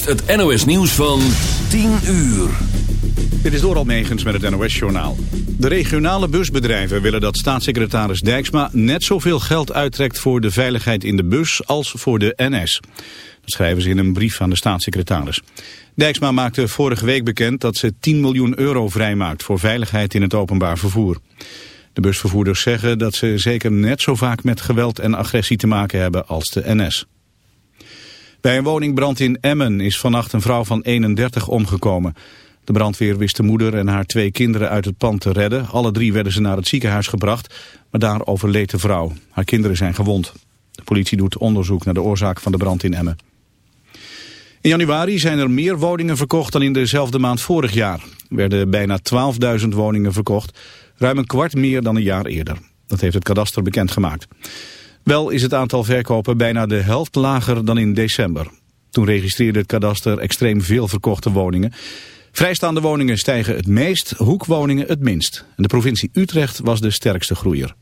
het NOS nieuws van 10 uur. Dit is Doral Megens met het NOS-journaal. De regionale busbedrijven willen dat staatssecretaris Dijksma net zoveel geld uittrekt voor de veiligheid in de bus als voor de NS. Dat schrijven ze in een brief aan de staatssecretaris. Dijksma maakte vorige week bekend dat ze 10 miljoen euro vrijmaakt voor veiligheid in het openbaar vervoer. De busvervoerders zeggen dat ze zeker net zo vaak met geweld en agressie te maken hebben als de NS. Bij een woningbrand in Emmen is vannacht een vrouw van 31 omgekomen. De brandweer wist de moeder en haar twee kinderen uit het pand te redden. Alle drie werden ze naar het ziekenhuis gebracht, maar daar overleed de vrouw. Haar kinderen zijn gewond. De politie doet onderzoek naar de oorzaak van de brand in Emmen. In januari zijn er meer woningen verkocht dan in dezelfde maand vorig jaar. Er werden bijna 12.000 woningen verkocht, ruim een kwart meer dan een jaar eerder. Dat heeft het kadaster bekendgemaakt. Wel is het aantal verkopen bijna de helft lager dan in december. Toen registreerde het kadaster extreem veel verkochte woningen. Vrijstaande woningen stijgen het meest, hoekwoningen het minst. De provincie Utrecht was de sterkste groeier.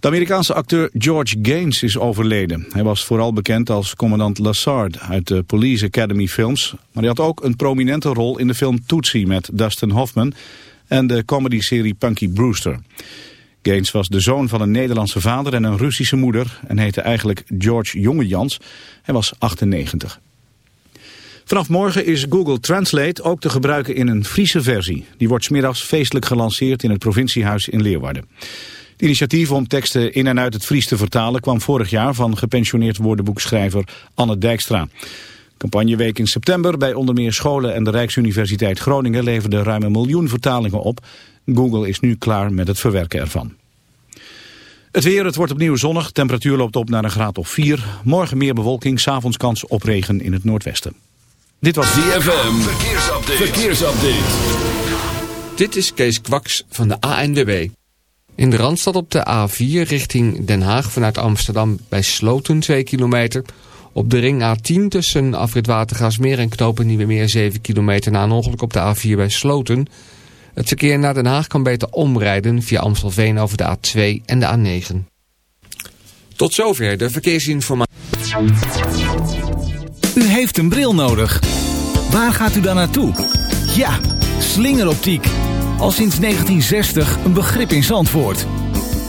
De Amerikaanse acteur George Gaines is overleden. Hij was vooral bekend als commandant Lassard uit de Police Academy films. Maar hij had ook een prominente rol in de film Tootsie met Dustin Hoffman... en de comedyserie Punky Brewster. Gaines was de zoon van een Nederlandse vader en een Russische moeder... en heette eigenlijk George Jongejans. Hij was 98. Vanaf morgen is Google Translate ook te gebruiken in een Friese versie. Die wordt smiddags feestelijk gelanceerd in het provinciehuis in Leeuwarden. Het initiatief om teksten in en uit het Fries te vertalen kwam vorig jaar van gepensioneerd woordenboekschrijver Anne Dijkstra. Campagneweek in september bij onder meer scholen en de Rijksuniversiteit Groningen leverde ruim een miljoen vertalingen op. Google is nu klaar met het verwerken ervan. Het weer, het wordt opnieuw zonnig. Temperatuur loopt op naar een graad of 4. Morgen meer bewolking, s'avonds kans op regen in het noordwesten. Dit was DFM. Verkeersupdate. Verkeersupdate. Dit is Kees Kwaks van de ANWB. In de Randstad op de A4 richting Den Haag vanuit Amsterdam bij Sloten 2 kilometer. Op de ring A10 tussen Afrit Watergaasmeer en Knopen Nieuwe Meer 7 kilometer na een ongeluk op de A4 bij Sloten. Het verkeer naar Den Haag kan beter omrijden via Amstelveen over de A2 en de A9. Tot zover de verkeersinformatie. U heeft een bril nodig. Waar gaat u dan naartoe? Ja, slingeroptiek. Al sinds 1960 een begrip in Zandvoort.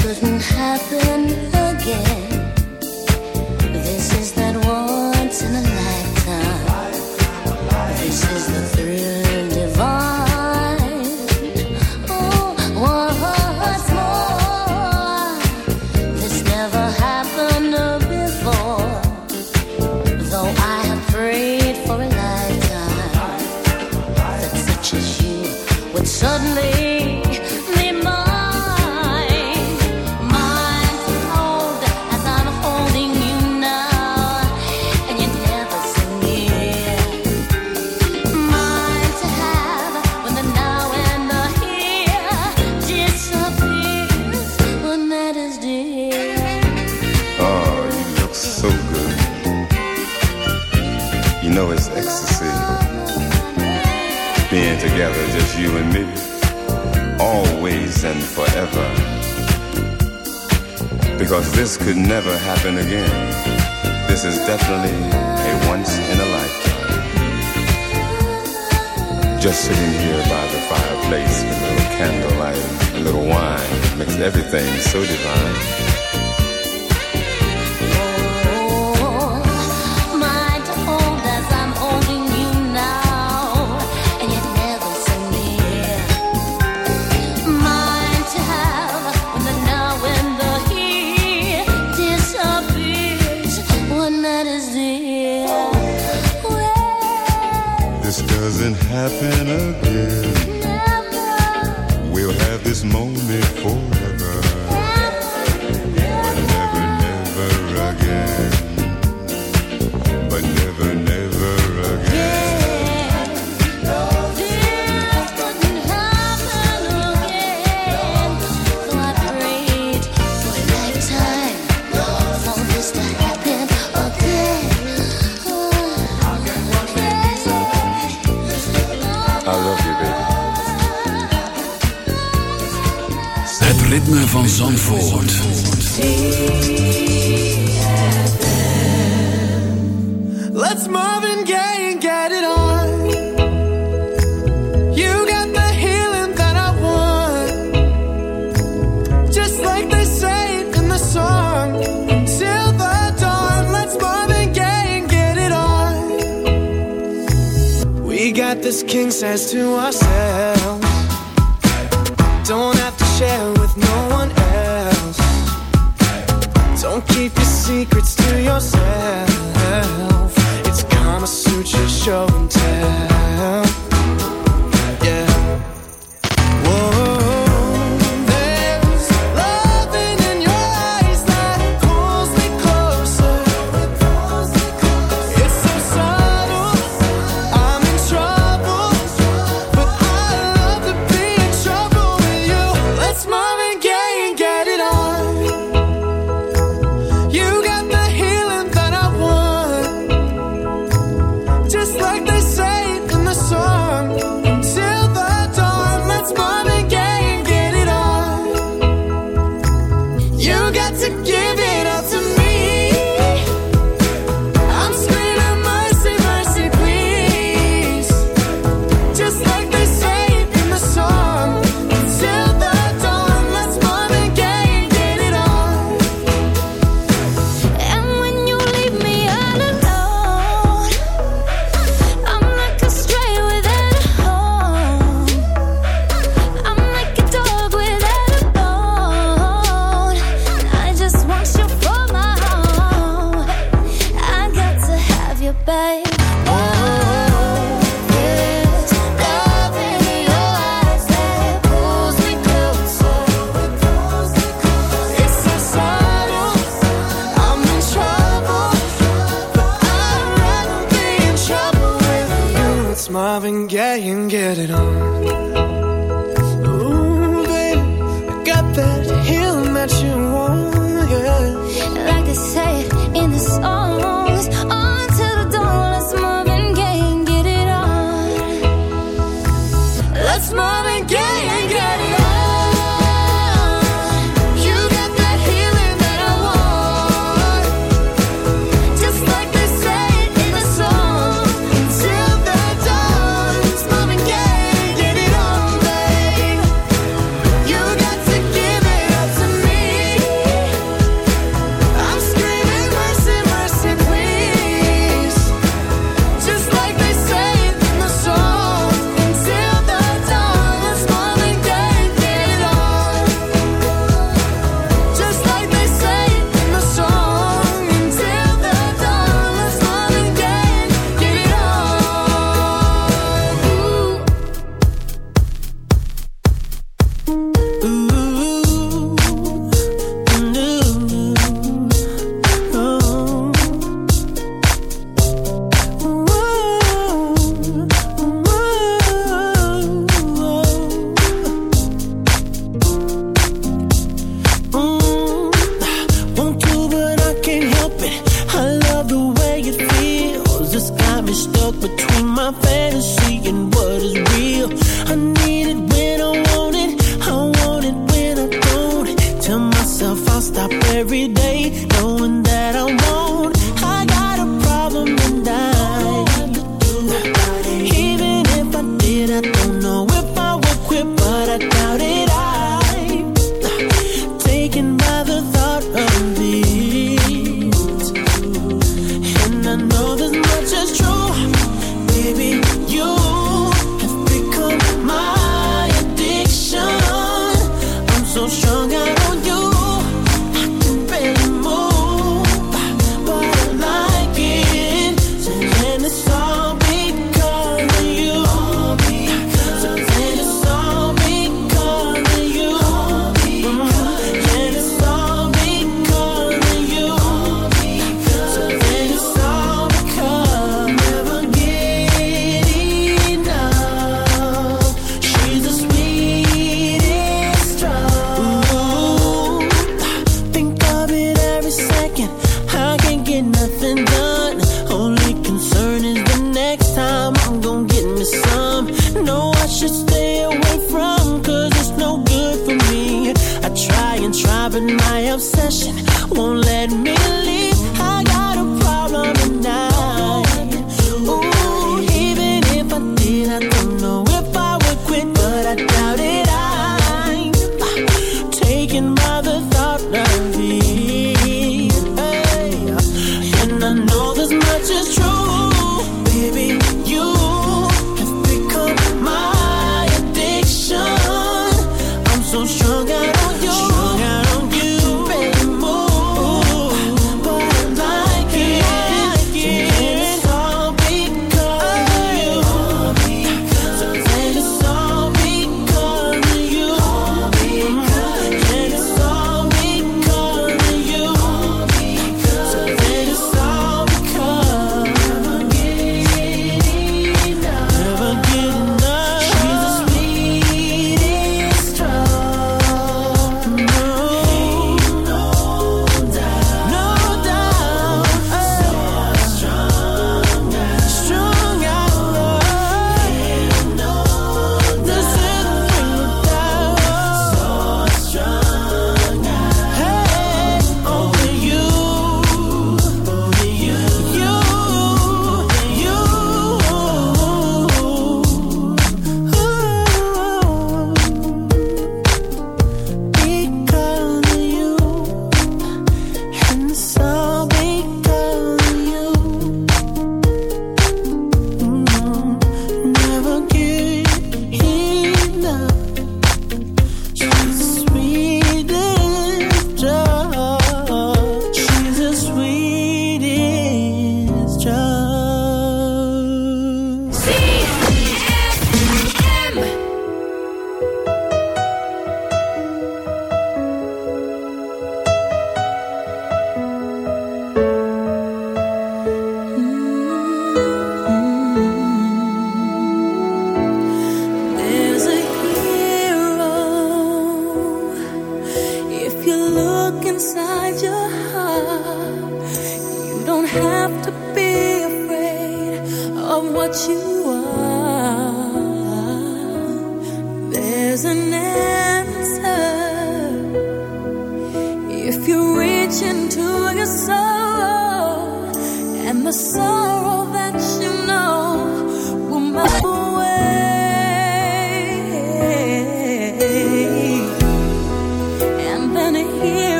couldn't happen again. everything so divine. Zandvoort. Let's Marvin Gaye and get it on. You got the healing that I want. Just like they say in the song. Till the dawn, let's Marvin Gaye and get it on. We got this king size to ourselves. Don't have to share secrets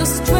the strength.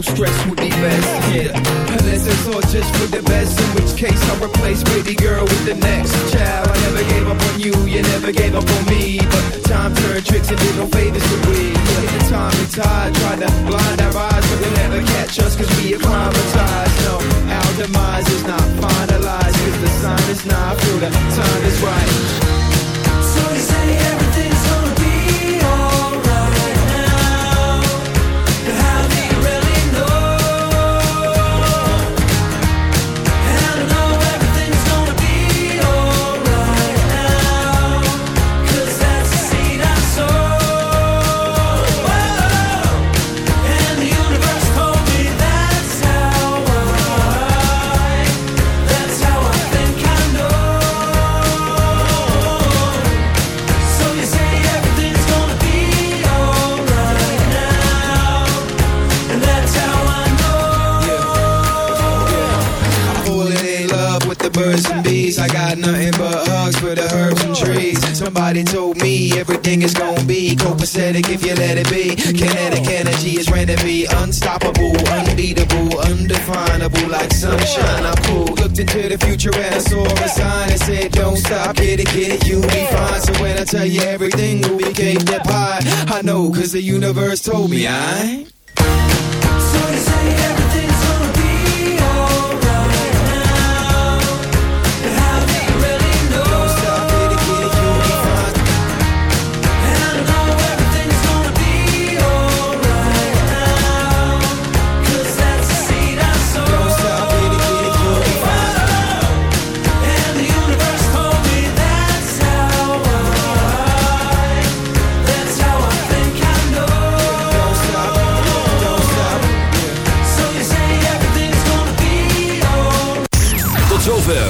no stress. the universe told me, I.